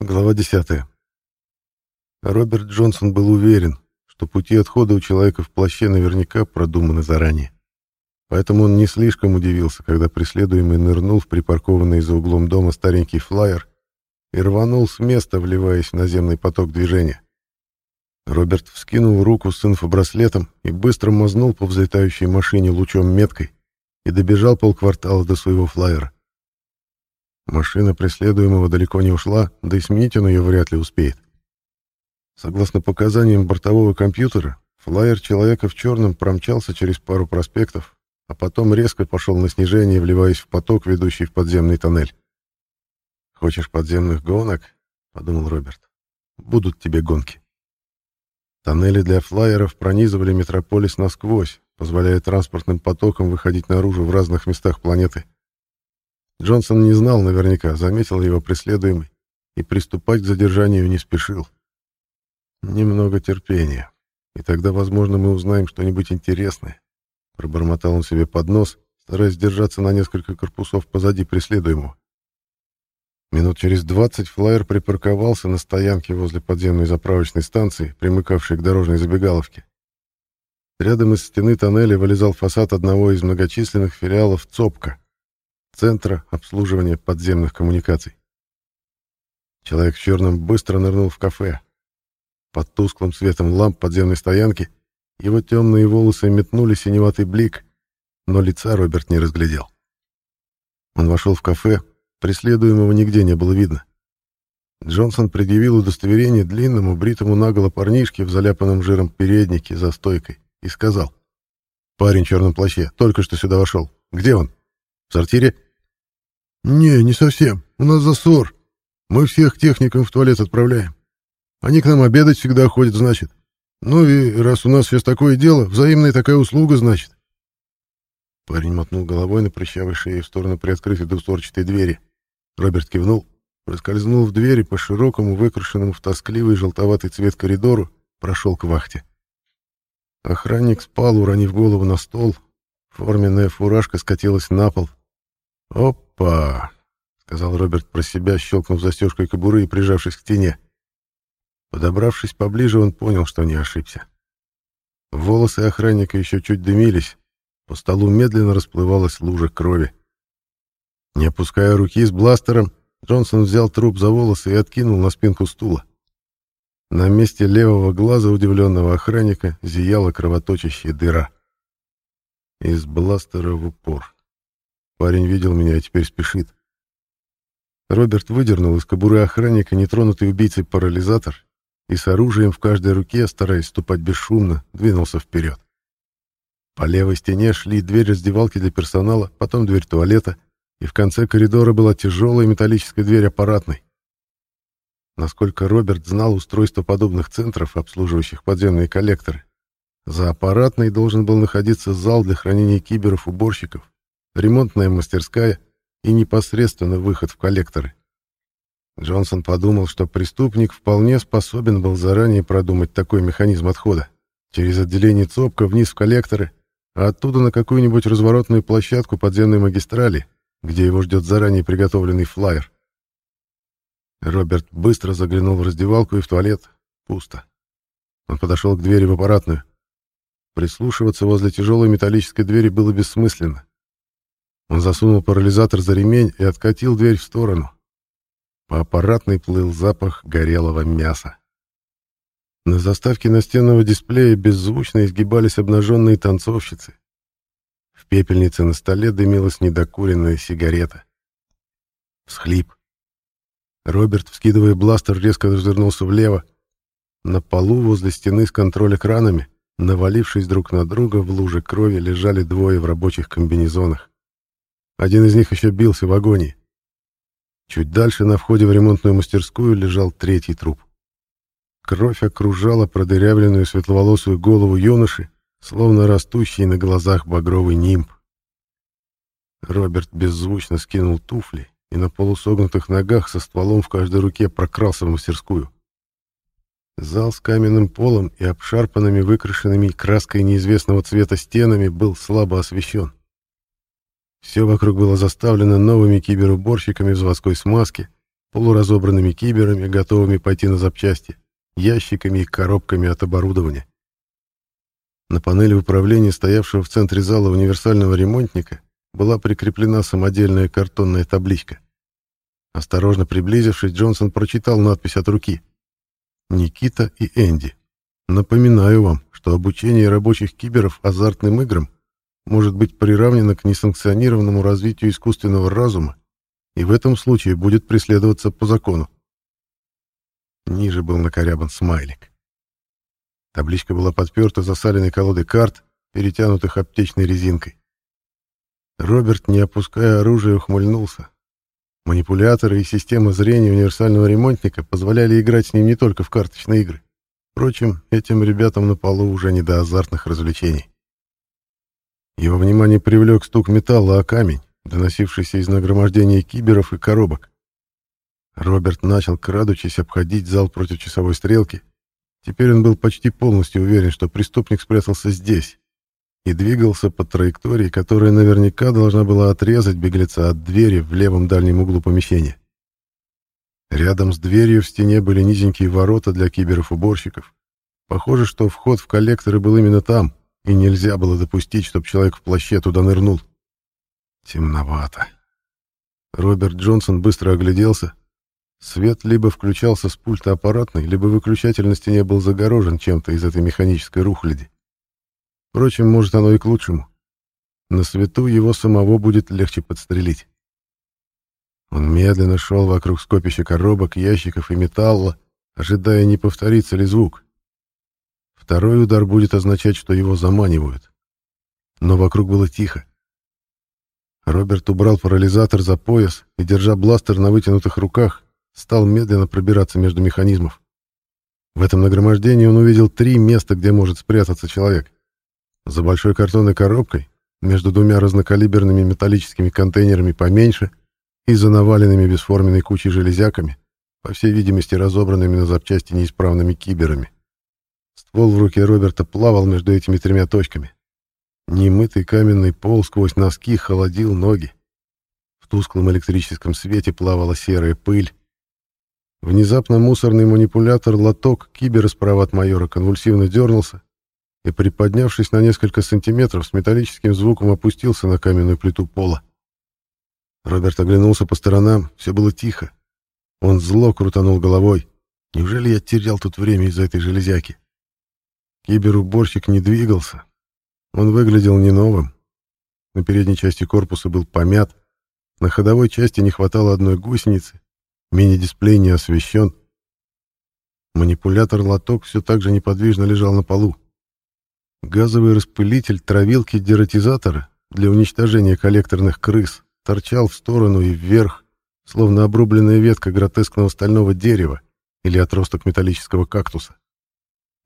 Глава 10. Роберт Джонсон был уверен, что пути отхода у человека в плаще наверняка продуманы заранее. Поэтому он не слишком удивился, когда преследуемый нырнул в припаркованный за углом дома старенький флайер и рванул с места, вливаясь в наземный поток движения. Роберт вскинул руку с инфобраслетом и быстро мазнул по взлетающей машине лучом меткой и добежал полквартала до своего флайера. Машина преследуемого далеко не ушла, да и сменить он ее вряд ли успеет. Согласно показаниям бортового компьютера, флайер человека в черном промчался через пару проспектов, а потом резко пошел на снижение, вливаясь в поток, ведущий в подземный тоннель. «Хочешь подземных гонок?» — подумал Роберт. «Будут тебе гонки». Тоннели для флайеров пронизывали метрополис насквозь, позволяя транспортным потокам выходить наружу в разных местах планеты. Джонсон не знал наверняка, заметил его преследуемый, и приступать к задержанию не спешил. Немного терпения, и тогда, возможно, мы узнаем что-нибудь интересное. Пробормотал он себе под нос, стараясь держаться на несколько корпусов позади преследуемого. Минут через двадцать флайер припарковался на стоянке возле подземной заправочной станции, примыкавшей к дорожной забегаловке. Рядом из стены тоннеля вылезал фасад одного из многочисленных филиалов ЦОПКа, Центра обслуживания подземных коммуникаций. Человек в черном быстро нырнул в кафе, под тусклым светом ламп подземной стоянки его темные волосы метнули синеватый блик, но лица Роберт не разглядел. Он вошел в кафе, преследуемого нигде не было видно. Джонсон предъявил удостоверение длинному, бритому наголо парнишке в заляпанном жиром переднике за стойкой и сказал. «Парень в черном плаще, только что сюда вошел. Где он? В сортире?» «Не, не совсем. У нас засор. Мы всех техникам в туалет отправляем. Они к нам обедать всегда ходят, значит. Ну и раз у нас сейчас такое дело, взаимная такая услуга, значит. Парень мотнул головой на прыщавой шее в сторону приоткрытой двустворчатой двери. Роберт кивнул, проскользнул в двери по широкому, выкрашенному в тоскливый желтоватый цвет коридору, прошел к вахте. Охранник спал, уронив голову на стол. Форменная фуражка скатилась на пол. «Опа!» — сказал Роберт про себя, щелкнув застежкой кобуры и прижавшись к стене. Подобравшись поближе, он понял, что не ошибся. Волосы охранника еще чуть дымились, по столу медленно расплывалась лужа крови. Не опуская руки с бластером, Джонсон взял труп за волосы и откинул на спинку стула. На месте левого глаза удивленного охранника зияла кровоточащая дыра. Из бластера в упор. Парень видел меня и теперь спешит. Роберт выдернул из кобуры охранника нетронутый убийцей парализатор и с оружием в каждой руке, стараясь ступать бесшумно, двинулся вперед. По левой стене шли дверь раздевалки для персонала, потом дверь туалета, и в конце коридора была тяжелая металлическая дверь аппаратной. Насколько Роберт знал устройство подобных центров, обслуживающих подземные коллекторы, за аппаратной должен был находиться зал для хранения киберов-уборщиков, ремонтная мастерская и непосредственно выход в коллекторы. Джонсон подумал, что преступник вполне способен был заранее продумать такой механизм отхода. Через отделение ЦОПКа вниз в коллекторы, а оттуда на какую-нибудь разворотную площадку подземной магистрали, где его ждет заранее приготовленный флайер. Роберт быстро заглянул в раздевалку и в туалет. Пусто. Он подошел к двери в аппаратную. Прислушиваться возле тяжелой металлической двери было бессмысленно. Он засунул парализатор за ремень и откатил дверь в сторону. По аппаратной плыл запах горелого мяса. На заставке настенного дисплея беззвучно изгибались обнаженные танцовщицы. В пепельнице на столе дымилась недокуренная сигарета. Всхлип. Роберт, вскидывая бластер, резко развернулся влево. На полу возле стены с контроль-экранами, навалившись друг на друга, в луже крови лежали двое в рабочих комбинезонах. Один из них еще бился в агонии. Чуть дальше, на входе в ремонтную мастерскую, лежал третий труп. Кровь окружала продырявленную светловолосую голову юноши, словно растущий на глазах багровый нимб. Роберт беззвучно скинул туфли и на полусогнутых ногах со стволом в каждой руке прокрался в мастерскую. Зал с каменным полом и обшарпанными выкрашенными краской неизвестного цвета стенами был слабо освещен. Все вокруг было заставлено новыми киберуборщиками в заводской смазке, полуразобранными киберами, готовыми пойти на запчасти, ящиками и коробками от оборудования. На панели управления, стоявшего в центре зала универсального ремонтника, была прикреплена самодельная картонная табличка. Осторожно приблизившись, Джонсон прочитал надпись от руки. «Никита и Энди. Напоминаю вам, что обучение рабочих киберов азартным играм может быть приравнено к несанкционированному развитию искусственного разума и в этом случае будет преследоваться по закону. Ниже был накорябан смайлик. Табличка была подперта засаленной колодой карт, перетянутых аптечной резинкой. Роберт, не опуская оружия, ухмыльнулся. Манипуляторы и система зрения универсального ремонтника позволяли играть с ним не только в карточные игры. Впрочем, этим ребятам на полу уже не до азартных развлечений. Его внимание привлек стук металла о камень, доносившийся из нагромождения киберов и коробок. Роберт начал, крадучись, обходить зал против часовой стрелки. Теперь он был почти полностью уверен, что преступник спрятался здесь и двигался по траектории, которая наверняка должна была отрезать беглеца от двери в левом дальнем углу помещения. Рядом с дверью в стене были низенькие ворота для киберов-уборщиков. Похоже, что вход в коллекторы был именно там, и нельзя было допустить, чтобы человек в плаще туда нырнул. Темновато. Роберт Джонсон быстро огляделся. Свет либо включался с пульта аппаратной, либо выключатель на стене был загорожен чем-то из этой механической рухляди. Впрочем, может, оно и к лучшему. На свету его самого будет легче подстрелить. Он медленно шел вокруг скопища коробок, ящиков и металла, ожидая, не повторится ли звук. Второй удар будет означать, что его заманивают. Но вокруг было тихо. Роберт убрал парализатор за пояс и, держа бластер на вытянутых руках, стал медленно пробираться между механизмов. В этом нагромождении он увидел три места, где может спрятаться человек. За большой картонной коробкой, между двумя разнокалиберными металлическими контейнерами поменьше и за наваленными бесформенной кучей железяками, по всей видимости разобранными на запчасти неисправными киберами. Ствол в руке Роберта плавал между этими тремя точками. Немытый каменный пол сквозь носки холодил ноги. В тусклом электрическом свете плавала серая пыль. Внезапно мусорный манипулятор лоток кибера справа от майора конвульсивно дернулся и, приподнявшись на несколько сантиметров, с металлическим звуком опустился на каменную плиту пола. Роберт оглянулся по сторонам, все было тихо. Он зло крутанул головой. Неужели я терял тут время из-за этой железяки? Киберуборщик не двигался. Он выглядел не новым. На передней части корпуса был помят, на ходовой части не хватало одной гусеницы, мини-дисплей не освещен. Манипулятор-лоток все так же неподвижно лежал на полу. Газовый распылитель травилки дератизатора для уничтожения коллекторных крыс торчал в сторону и вверх, словно обрубленная ветка гротескного стального дерева или отросток металлического кактуса.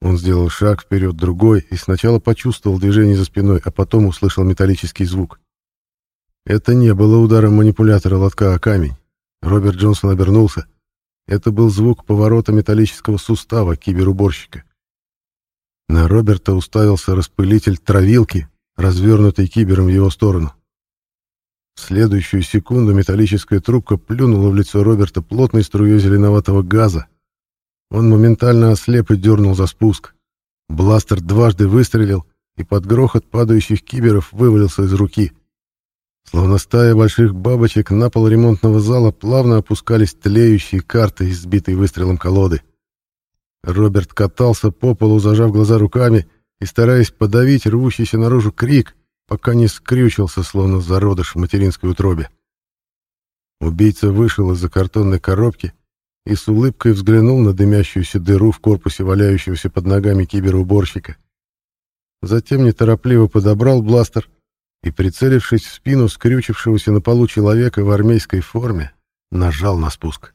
Он сделал шаг вперед, другой, и сначала почувствовал движение за спиной, а потом услышал металлический звук. Это не было ударом манипулятора лотка о камень. Роберт Джонсон обернулся. Это был звук поворота металлического сустава киберуборщика. На Роберта уставился распылитель травилки, развернутый кибером в его сторону. В следующую секунду металлическая трубка плюнула в лицо Роберта плотной струей зеленоватого газа. Он моментально ослеп и дернул за спуск. Бластер дважды выстрелил, и под грохот падающих киберов вывалился из руки. Словно стая больших бабочек на пол ремонтного зала плавно опускались тлеющие карты из сбитой выстрелом колоды. Роберт катался по полу, зажав глаза руками и стараясь подавить рвущийся наружу крик — пока не скрючился, словно зародыш в материнской утробе. Убийца вышел из-за картонной коробки и с улыбкой взглянул на дымящуюся дыру в корпусе валяющегося под ногами киберуборщика. Затем неторопливо подобрал бластер и, прицелившись в спину скрючившегося на полу человека в армейской форме, нажал на спуск.